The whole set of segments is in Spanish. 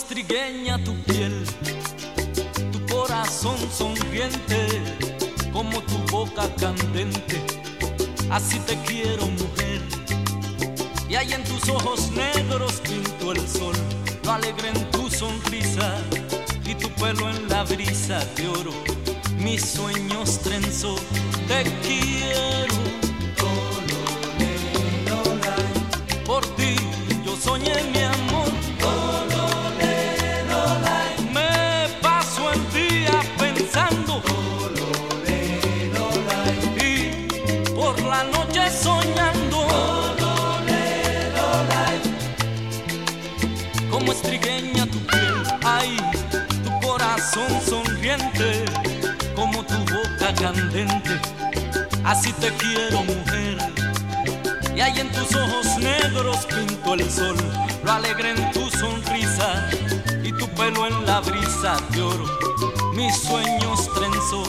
es trigueña tu piel, tu corazón sonriente, como tu boca candente. Así te quiero, mujer. Y ahí en tus ojos negros pinto el sol, lo alegre en tu sonrisa y tu pelo en la brisa de oro. Mis sueños trenzo, te quiero. La noche soñando. Como estrigueña tu piel, ay, tu corazón sonriente, como tu boca candente. Así te quiero, mujer. Y ahí en tus ojos negros pinto el sol, lo alegre en tu sonrisa y tu pelo en la brisa de oro. Mis sueños trenzo,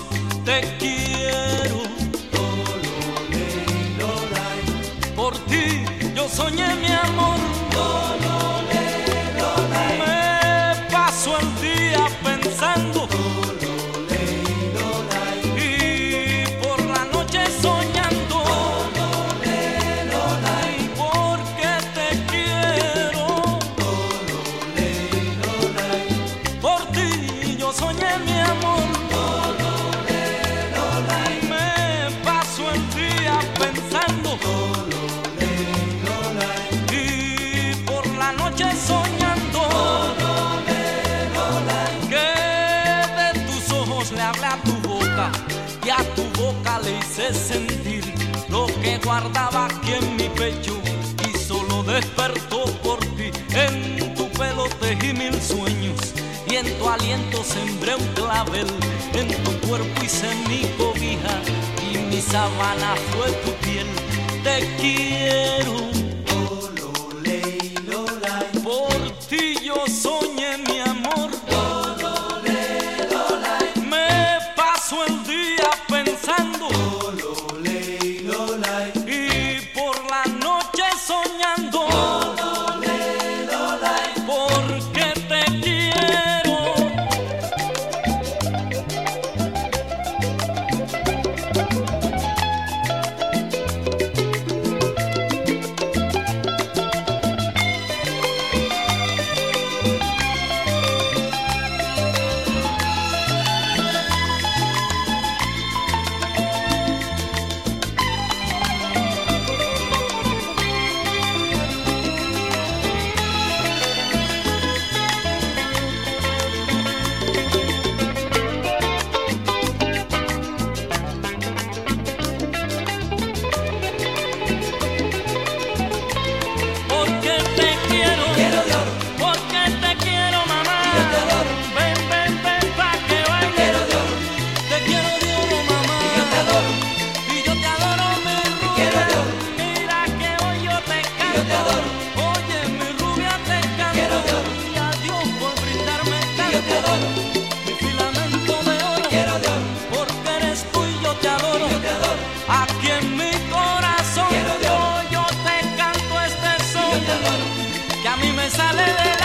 tus ojos le hablé a tu boca y a tu boca le hice sentir lo que guardaba aquí en mi pecho y solo despertó por ti. En tu pelo tejí mil sueños y en tu aliento sembré un clavel. En tu cuerpo hice mi cobija y mi sabana fue tu piel. Te quiero. que a mí me sale de